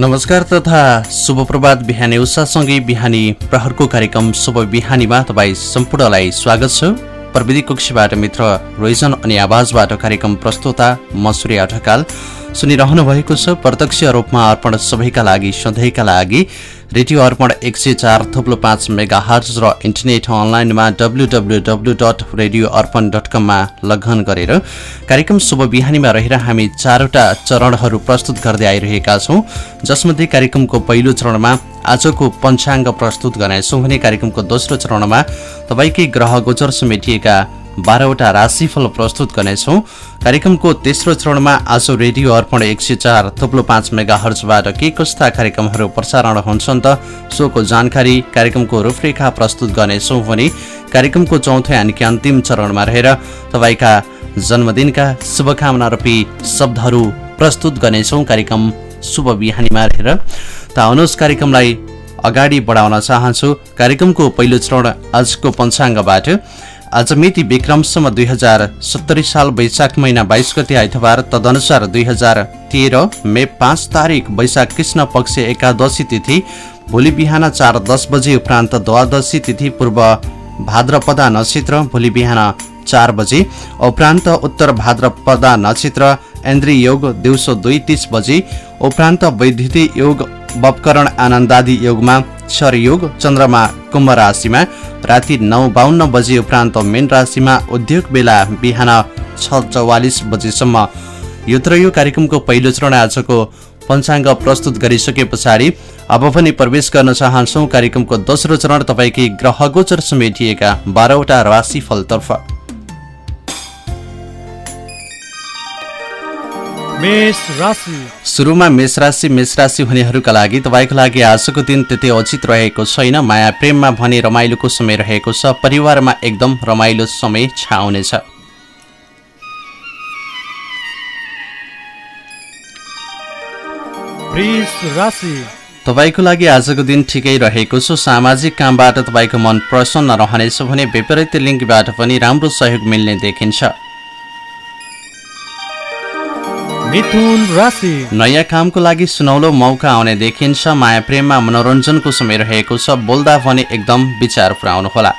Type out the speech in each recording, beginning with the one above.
नमस्कार तथा शुभ प्रभात बिहानी उत्साहसँगै बिहानी प्रहरको कार्यक्रम शुभ बिहानीमा तपाईँ सम्पूर्णलाई स्वागत छ। प्रविधि कक्षीबाट मित्र रोइजन अनि आवाजबाट कार्यक्रम प्रस्तुता म सूर्य ढकाल सुनिरहनु भएको छ। प्रत्यक्ष रूपमा अर्पण सबैका लागि सधैँका लागि। रेडियो अर्पण एक सय चार थुप्लो पाँच मेगा हर्ज र इन्टरनेट अनलाइनमा W W W dot radio Arpan dot कममा लगन गरेर कार्यक्रम शुभ बिहानीमा रहेर हामी चारवटा चरणहरू प्रस्तुत गर्दै आइरहेका छौँ। जसमध्ये कार्यक्रमको पहिलो चरणमा आजको पञ्चाङ्ग प्रस्तुत गर्नेछौँ भने कार्यक्रमको दोस्रो चरणमा तपाईँकै ग्रह गोचर समेटिएका बाह्रवटा राशिफल प्रस्तुत गर्नेछौँ। कार्यक्रमको तेस्रो चरणमा आज रेडियो अर्पण एक सय चार थुप्लो पाँच मेगा हर्चबाट के कस्ता कार्यक्रमहरू प्रसारण हुन्छन् त सोको जानकारी कार्यक्रमको रूपरेखा प्रस्तुत गर्नेछौँ भने कार्यक्रमको चौथो यानि कि अन्तिम चरणमा रहेर तपाईँका जन्मदिनका शुभकामना रूपी शब्दहरू प्रस्तुत गर्नेछौँ। कार्यक्रम शुभ बिहानीमा रहेर त आउनुहोस् कार्यक्रमलाई अगाडि बढाउन चाहन्छु। कार्यक्रमको पहिलो चरण आजको पञ्चाङ्गबाट आज मिति विक्रमसम्म दुई हजार सत्तरी साल वैशाख महिना बाइस गते आइतबार तदनुसार दुई हजार तेह्र मे पाँच तारिक वैशाख कृष्ण पक्ष एकादशी तिथि भोलि बिहान चार दस बजे उपरान्त द्वादशी तिथि पूर्व भाद्रपदा नक्षत्र भोलि बिहान चार बजे उपरान्त उत्तर भाद्रपदा नक्षत्र इन्द्री योग दिउँसो दुई तिस बजे उपरान्त वैद्युति योग बपकरण आनन्दादि योगमा क्षर योग चन्द्रमा कुम्भ राशिमा राति नौ बाहन्न बजे उपरान्त मेन राशिमा उद्योग बेला बिहान छ चौवालिस बजेसम्म। यो तर यो कार्यक्रमको पहिलो चरण आजको पञ्चाङ्ग प्रस्तुत गरिसके पछाडि अब पनि प्रवेश गर्न चाहन्छौँ कार्यक्रमको दोस्रो चरण तपाईँकै ग्रह गोचर समेटिएका बाह्रवटा राशिफलतर्फ। सुरुमा मेष राशि मेष राशि हुनेहरूका लागि तपाईँको लागि आजको दिन त्यति उचित रहेको छैन। माया प्रेममा भने रमाइलोको समय रहेको छ। परिवारमा एकदम रमाइलो समय छाउनेछ। तपाईँको लागि आजको दिन ठिकै रहेको छ। सामाजिक कामबाट तपाईँको मन प्रसन्न रहनेछ भने विपरीत लिङ्गबाट पनि राम्रो सहयोग मिल्ने देखिन्छ। मिथुन राशि। नयाँ कामको लागि सुनौलो मौका आउने देखिन्छ। माया प्रेममा मनोरञ्जनको समय रहेको छ। बोल्दा भने एकदम विचार पुर्याउनुहोला।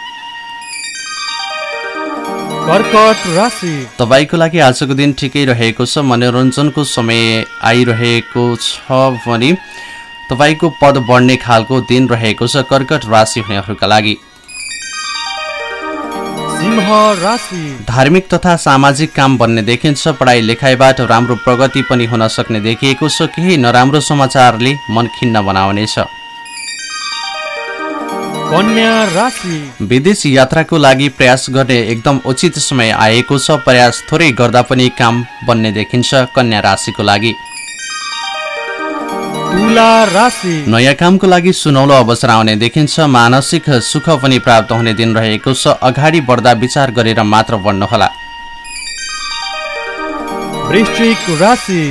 कर्कट राशि। तपाईँको लागि आजको दिन ठिकै रहेको छ। मनोरञ्जनको समय आइरहेको छ भने तपाईँको पद बढ्ने खालको दिन रहेको छ। कर्कट राशि हुनेहरूका लागि। धार्मिक तथा सामाजिक काम बन्ने देखिन्छ पढाइ लेखाइबाट राम्रो प्रगति पनि हुन सक्ने देखिएको छ केही नराम्रो समाचारले मन खिन्न बनाउनेछ। विदेश यात्राको लागि प्रयास गर्ने एकदम उचित समय आएको छ प्रयास थोरै गर्दा पनि काम बन्ने देखिन्छ कन्या राशिको लागि। नयाँ कामको लागि सुनौलो अवसर आउने देखिन्छ। मानसिक सुख पनि प्राप्त हुने दिन रहेको छ। अगाडि बढ्दा विचार गरेर मात्र बढ्नुहोला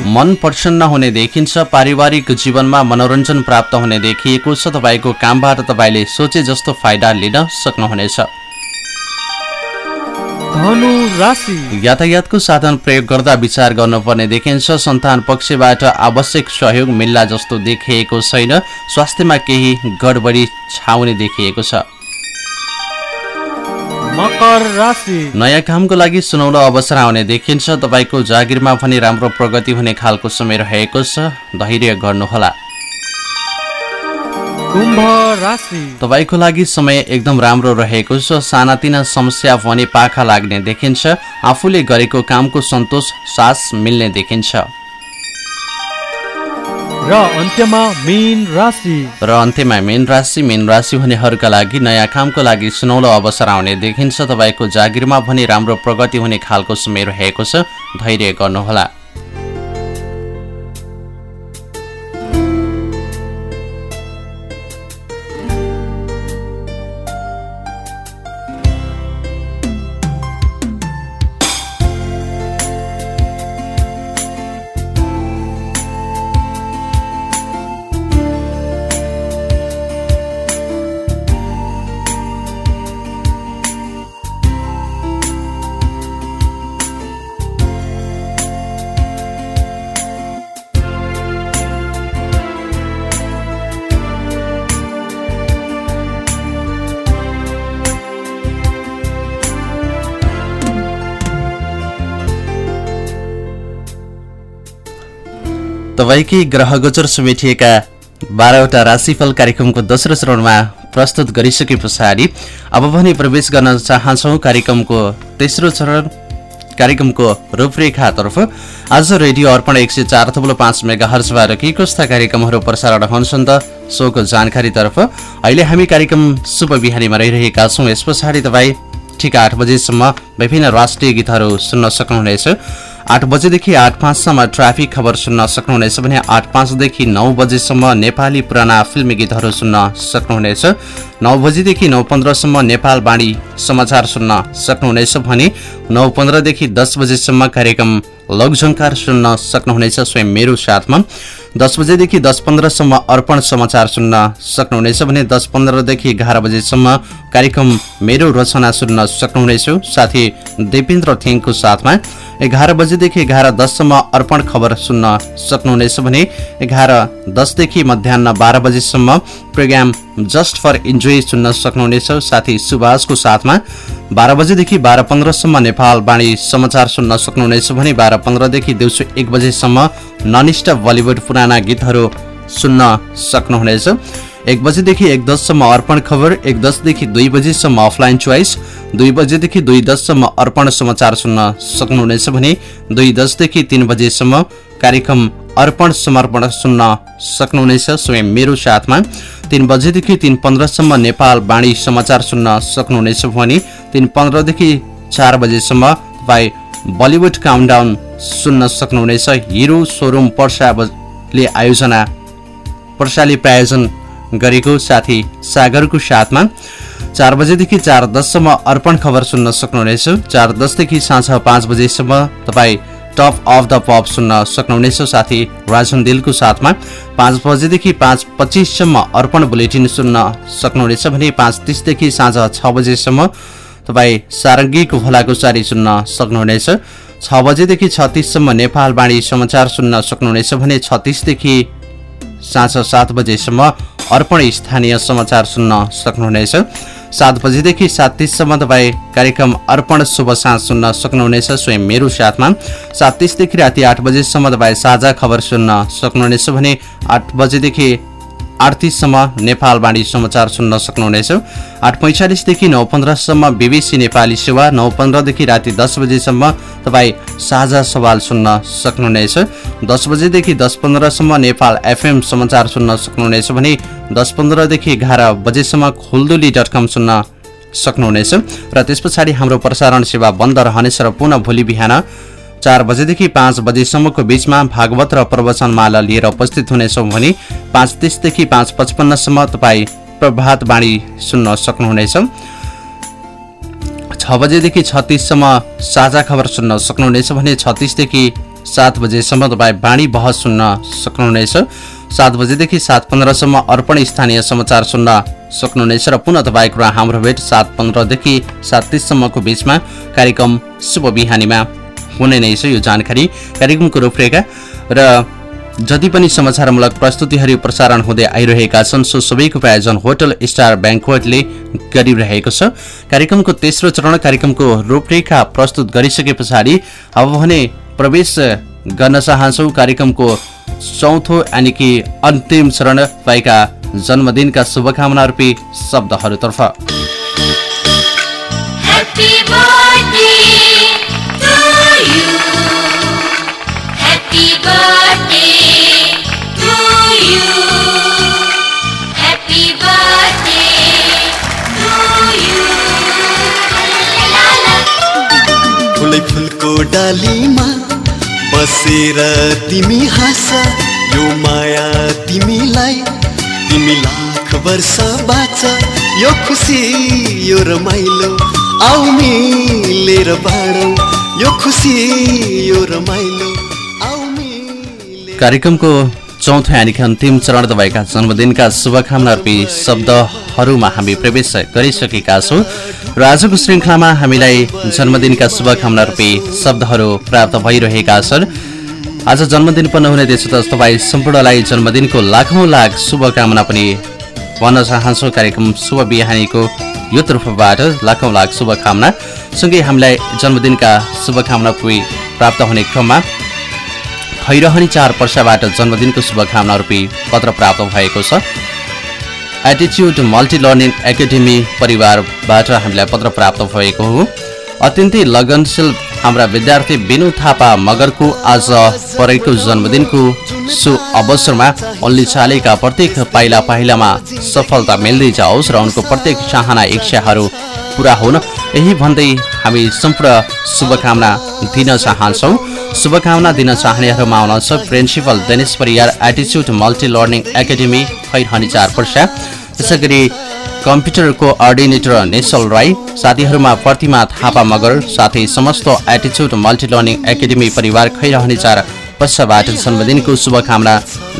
मन प्रसन्न हुने देखिन्छ। पारिवारिक जीवनमा मनोरञ्जन प्राप्त हुने देखिएको छ। तपाईँको कामबाट तपाईँले सोचे जस्तो फाइदा लिन सक्नुहुनेछ। यातायातको साधन प्रयोग गर्दा विचार गर्नुपर्ने देखिन्छ। सन्तान पक्षबाट आवश्यक सहयोग मिल्ला जस्तो देखिएको छैन। स्वास्थ्यमा केही गडबडी छाउने देखिएको छ। नयाँ कामको लागि सुनौलो अवसर आउने देखिन्छ। तपाईँको जागिरमा पनि राम्रो प्रगति हुने खालको समय रहेको छ। धैर्य गर्नुहोला। तपाईँको लागि समय एकदम राम्रो रहेको छ। सानातिना समस्या भने पाखा लाग्ने देखिन्छ। आफूले गरेको कामको सन्तोष सास मिल्ने देखिन्छ। र अन्त्यमा मेन राशि। र अन्त्यमा मेन राशि। मेन राशि हुनेहरूका लागि नयाँ कामको लागि सुनौलो अवसर आउने देखिन्छ। तपाईँको जागिरमा भने राम्रो प्रगति हुने खालको समय रहेको छ। धैर्य गर्नुहोला। तपाईँकै ग्रह गोचर समेटिएका बाह्रवटा राशिफल कार्यक्रमको दोस्रो चरणमा प्रस्तुत गरिसके पछाडि अब भने प्रवेश गर्न चाहन्छौँ कार्यक्रमको तेस्रो चरण कार्यक्रमको रूपरेखातर्फ। आज रेडियो अर्पण एक सय चार थप्लो पाँच मेगा हर्चबाट के कस्ता कार्यक्रमहरू प्रसारण हुन्छन् त सोको जानकारीतर्फ। अहिले हामी कार्यक्रम शुभ बिहानीमा रहिरहेका छौँ। यस पछाडि तपाईँ ठिक आठ बजेसम्म विभिन्न राष्ट्रिय गीतहरू सुन्न सक्नुहुनेछ। आठ बजेदेखि आठ पाँचसम्म ट्राफिक खबर सुन्न सक्नुहुनेछ भने आठ पाँचदेखि नौ बजेसम्म नेपाली पुराना फिल्मी गीतहरू सुन्न सक्नुहुनेछ। नौ बजीदेखि नौ पन्ध्रसम्म नेपाल बाणी समाचार सुन्न सक्नुहुनेछ भने नौ पन्ध्रदेखि दस बजेसम्म कार्यक्रम लघुझङ्कार सुन्न सक्नुहुनेछ स्वयं मेरो साथमा। दस बजेदेखि दस पन्ध्रसम्म अर्पण समाचार सुन्न सक्नुहुनेछ भने दस पन्ध्रदेखि एघार बजेसम्म कार्यक्रम मेरो रचना सुन्न सक्नुहुनेछ। साथी देवेन्द्र थिङको साथमा एघार बजेदेखि एघार दससम्म अर्पण खबर सुन्न सक्नुहुनेछ भने एघार दसदेखि मध्याह बाह्र बजेसम्म प्रोग्राम जस्ट फर इन्जोय सुन्न सक्नुहुनेछ। साथी सुभाषको साथमा बाह्र बजेदेखि बाह्र पन्ध्रसम्म नेपाल बाणी समाचार सुन्न सक्नुहुनेछ भने बाह्र पन्ध्रदेखि दिउँसो एक बजेसम्म ननिष्ठ बलिउड पुराना गीतहरू सुन्न सक्नुहुनेछ। एक बजेदेखि एक दससम्म अर्पण खबर एक दसदेखि दुई बजेसम्म अफलाइन चोइस दुई बजेदेखि दुई दससम्म अर्पण समाचार सुन्न सक्नुहुनेछ भने दुई दसदेखि तिन बजेसम्म कार्यक्रम अर्पण समर्पण सुन्न सक्नुहुनेछ स्वयं मेरो साथमा। तिन बजेदेखि तिन पन्ध्रसम्म नेपाल बाणी समाचार सुन्न सक्नुहुनेछ भने तिन पन्ध्रदेखि चार बजेसम्म तपाईँ बलिउड काउन्टाउन सुन्न सक्नुहुनेछ। हिरो सोरुम पर्साले आयोजना पर्साले प्रायोजन गरेको साथी सागरको साथमा चार बजेदेखि चार दससम्म अर्पण खबर सुन्न सक्नुहुनेछ। चार दसदेखि साँझ पाँच बजेसम्म तपाईँ टप अफ द पप सुन्न सक्नुहुनेछ। साथी राजन दिलको साथमा पाँच बजेदेखि पाँच पच्चिससम्म अर्पण बुलेटिन सुन्न सक्नुहुनेछ भने पाँच तिसदेखि साँझ छ बजेसम्म तपाईँ सारङ्गीको भोलाकुसारी सुन्न सक्नुहुनेछ। छ बजेदेखि छत्तिससम्म नेपाल बाणी समाचार सुन्न सक्नुहुनेछ भने छत्तिसदेखि साँझ सात बजेसम्म अर्पण स्थानीय समाचार सुन्न सक्नुहुनेछ। सात बजीदेखि सात तिससम्म तपाईँ कार्यक्रम अर्पण शुभ साँझ सुन्न सक्नुहुनेछ स्वयं मेरो साथमा। सात तिसदेखि राति आठ बजेसम्म तपाईँ साझा खबर सुन्न सक्नुहुनेछ भने आठ बजेदेखि आठ तिससम्म नेपाल बाणी समाचार सुन्न सक्नुहुनेछ। आठ पैँचालिसदेखि नौ पन्ध्रसम्म बिबिसी नेपाली सेवा नौ पन्ध्रदेखि राति दस बजेसम्म तपाईँ साझा सवाल सुन्न सक्नुहुनेछ। दस बजेदेखि दस पन्ध्रसम्म नेपाल एफएम समाचार सुन्न सक्नुहुनेछ भने दस पन्ध्रदेखि एघार बजेसम्म खुल्दुली डट कम सुन्न सक्नुहुनेछ। र त्यस पछाडि हाम्रो प्रसारण सेवा बन्द रहनेछ र पुनः भोलि बिहान चार बजेदेखि पाँच बजेसम्मको बिचमा भागवत र प्रवचनमाला लिएर उपस्थित हुनेछौँ भने पाँच तिसदेखि पाँच पचपन्नसम्म तपाईँ प्रभात बाणी सुन्न सक्नुहुनेछ छ बजेदेखि छत्तिससम्म साझा खबर सुन्न सक्नुहुनेछ भने छत्तिसदेखि सात बजेसम्म तपाईँ बाणी बहस सुन्न सक्नुहुनेछ। सात बजेदेखि सात पन्ध्रसम्म अर्पण स्थानीय समाचार सुन्न सक्नुहुनेछ र पुनः तपाईँको हाम्रो भेट सात पन्ध्रदेखि सात तिससम्मको बिचमा। कार्यक्रम शुभ बिहानीमा। हुने नै छ यो जानकारी कार्यक्रमको रूपरेखा। र जति पनि समाचारमूलक प्रस्तुतिहरू प्रसारण हुँदै आइरहेका छन् सो सबैको प्रायोजन होटल स्टार ब्याङ्कवेटले गरिरहेको छ। कार्यक्रमको तेस्रो चरण कार्यक्रमको रूपरेखा प्रस्तुत गरिसके पछाडि अब भने प्रवेश गर्न चाहन्छौ। कार्यक्रमको चौथो यानि कि अन्तिम चरण पाएका जन्मदिनका शुभकामना रूपी शब्दहरूतर्फ फुलको डालीमा बसेर तिमी हाँस यो माया तिमीलाई। तिमी लाख वर्ष बाँच यो खुसी यो रमाइलो। आउ मिलेर बाँडौ यो खुसी यो रमाइलो। कार्यक्रमको चौथो यानि अन्तिम चरण तपाईँका जन्मदिनका शुभकामना अर्पी शब्दहरूमा हामी प्रवेश गरिसकेका छौँ। र आजको श्रृङ्खलामा हामीलाई जन्मदिनका शुभकामना रूपी शब्दहरू प्राप्त भइरहेका छन्। आज जन्मदिन पनि हुने छ त तपाईँ सम्पूर्णलाई जन्मदिनको लाखौँ लाख शुभकामना पनि भन्न चाहन्छौँ। कार्यक्रम शुभ बिहानीको यो तर्फबाट लाखौँ लाख शुभकामना। सँगै हामीलाई जन्मदिनका शुभकामना प्राप्त हुने क्रममा खैरहनी चार पर्साबाट जन्मदिनको शुभकामना रूपी पत्र प्राप्त भएको छ। एटिच्युड मल्टी लर्निङ एकाडेमी परिवारबाट हामीलाई पत्र प्राप्त भएको हो। अत्यन्तै लगनशील हाम्रा विद्यार्थी बिनु थापा मगरको आज परेको जन्मदिनको सु अवसरमा अल्ली चालेका प्रत्येक पाइला पाइलामा सफलता मिल्दै जाओस् र उनको प्रत्येक चाहना इच्छाहरू पुरा हुन। यही भन्दै हामी सम्पूर्ण शुभकामना दिन चाहन्छौँ। शुभकामना दिन चाहनेहरूमा हुनुहुन्छ प्रिन्सिपल दिनेश परियार एटिच्युड मल्टी लर्निङ एकाडेमी खैरहनी चार पर्सा त्यसै गरी कम्प्युटरको अर्डिनेटर नेसल राई साथीहरूमा प्रतिमा थापा मगर साथै समस्त एटिच्युड मल्टी लर्निङ एकाडेमी परिवार खैरहने चार पश्चाबाट जन्मदिनको शुभकामना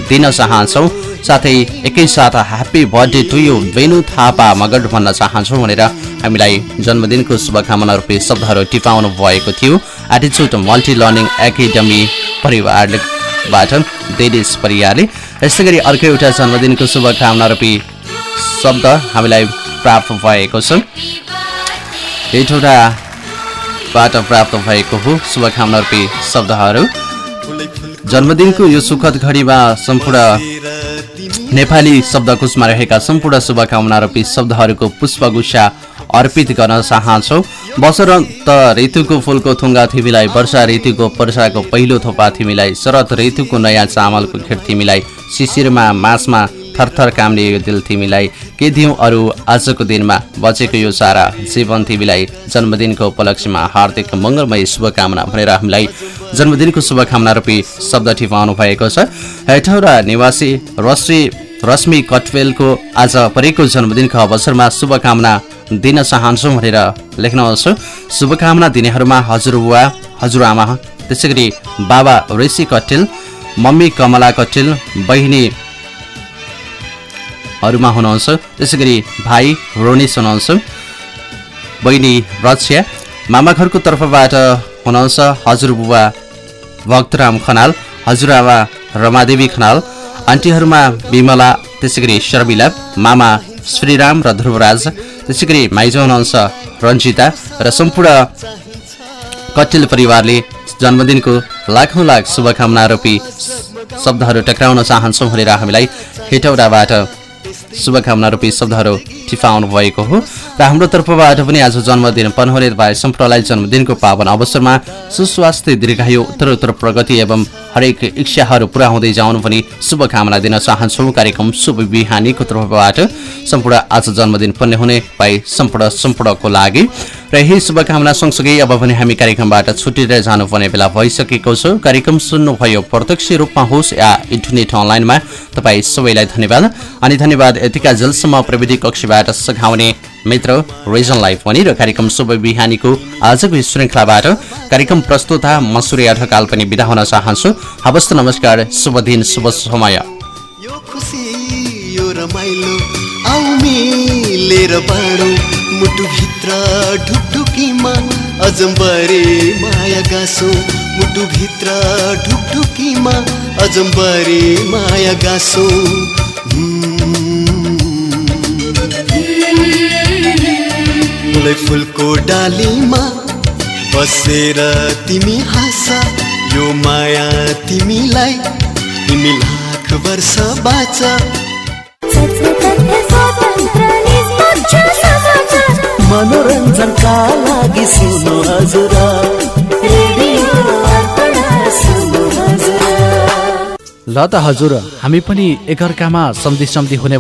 दिन चाहन्छौँ। साथै एकैसाथ happy birthday to you Venu Thapa Magar भन्न चाहन्छौँ भनेर हामीलाई जन्मदिनको शुभकामना रूपी शब्दहरू टिपाउनु भएको थियो। एटिच्युड मल्टी लर्निङ एकाडेमी परिवारबाट देदेश परियारले यस्तै गरी अर्को एउटा जन्मदिनको शुभकामना रूपी शब्द हामीलाई प्राप्त भएको छ। हेटौँडाबाट प्राप्त भएको हो शुभकामना रूपी शब्दहरू। जन्मदिनको यो सुखद घडीमा सम्पूर्ण नेपाली शब्दकोशमा रहेका सम्पूर्ण शुभकामना रूपी शब्दहरूको पुष्पगुच्छा अर्पित गर्न चाहन्छौ। बसरन्त ऋतुको फुलको थुङ्गा थिमीलाई वर्षा ऋतुको वर्षाको पहिलो थोपा थिमीलाई शरद ऋतुको नयाँ चामलको खेत थिमीलाई शिशिरमा मासमा थरथर कामले यो दिल तिमीलाई के दिउँ अरू आजको दिनमा? बचेको यो सारा जीवन तिमीलाई जन्मदिनको उपलक्ष्यमा हार्दिक मङ्गलमय शुभकामना भनेर हामीलाई जन्मदिनको शुभकामना रूपी शब्द टिपाउनु भएको छ। हेठौरा निवासी रश्मि रश्मि कटवेलको आज परेको जन्मदिनको अवसरमा शुभकामना दिन चाहन्छौँ भनेर लेख्नुहोस् शुभकामना दिनेहरूमा हजुरबुवा हजुरआमा त्यसै गरी बाबा ऋषि कटेल मम्मी कमला कटेल बहिनी हरूमा हुनुहुन्छ। त्यसै गरी भाइ रोनिस हुनुहुन्छ बहिनी रक्षा मामा घरको तर्फबाट हुनुहुन्छ हजुरबुवा भक्तराम खनाल हजुरआमा रमादेवी खनाल आन्टीहरूमा विमला त्यसै गरी शर्मिला मामा श्रीराम र ध्रुवराज त्यसै गरी माइजो हुनुहुन्छ रन्जिता र सम्पूर्ण कटेल परिवारले जन्मदिनको लाखौँ लाख शुभकामना रूपी शब्दहरू टक्राउन चाहन्छौँ भनेर हामीलाई हेटौडाबाट शुभकामना रूपी शब्दहरू टिफाउनु भएको हो र हाम्रो तर्फबाट पनि आज जन्मदिन पनहोरे भाइ सम्प्रलाई जन्मदिनको पावन अवसरमा सुस्वास्थ्य दीर्घायु उत्तरोत्तर प्रगति एवं हरेक इच्छाहरू पुरा हुँदै जाउनु पनि शुभकामना दिन चाहन्छौँ। कार्यक्रम शुभ बिहानीको तर्फबाट सम्पूर्ण आज जन्मदिन पर्ने हुने भाइ सम्पूर्ण सम्पूर्णको लागि। र यही शुभकामना सँगसँगै अब पनि हामी कार्यक्रमबाट छुटेर जानुपर्ने बेला भइसकेको छ। कार्यक्रम सुन्नुभयो प्रत्यक्ष रूपमा होस् या इन्टरनेट अनलाइनमा तपाईँ सबैलाई धन्यवाद। अनि धन्यवाद यतिका जलसम्म प्रविधि कक्षबाट सघाउने मित्र रिजनलाई पनि र कार्यक्रम शुभ बिहानीको आजको श्रृङ्खलाबाट कार्यक्रम प्रस्तुता मसुरी ढकाल पनि बिदा हुन चाहन्छु। हवस् नमस्कार शुभ दिन शुभ समय। यो खुसी यो रमाइलो आउ मिलेर बाँडौ मुटुभित्र ढुकढुकीमा अजम्बरे माया गाँसो मुटुभित्र ढुकढुकीमा अजम्बरे माया गाँसो। फुलै फुलको डालीमा बसेर तिमी हाँस यो माया तिमीलाई। तिमी लाख वर्ष बाँच। मनोरञ्जनका लागि सुन्नु हजुर। ल त हजुर हामी पनि एकअर्कामा सम्धि सम्धि हुने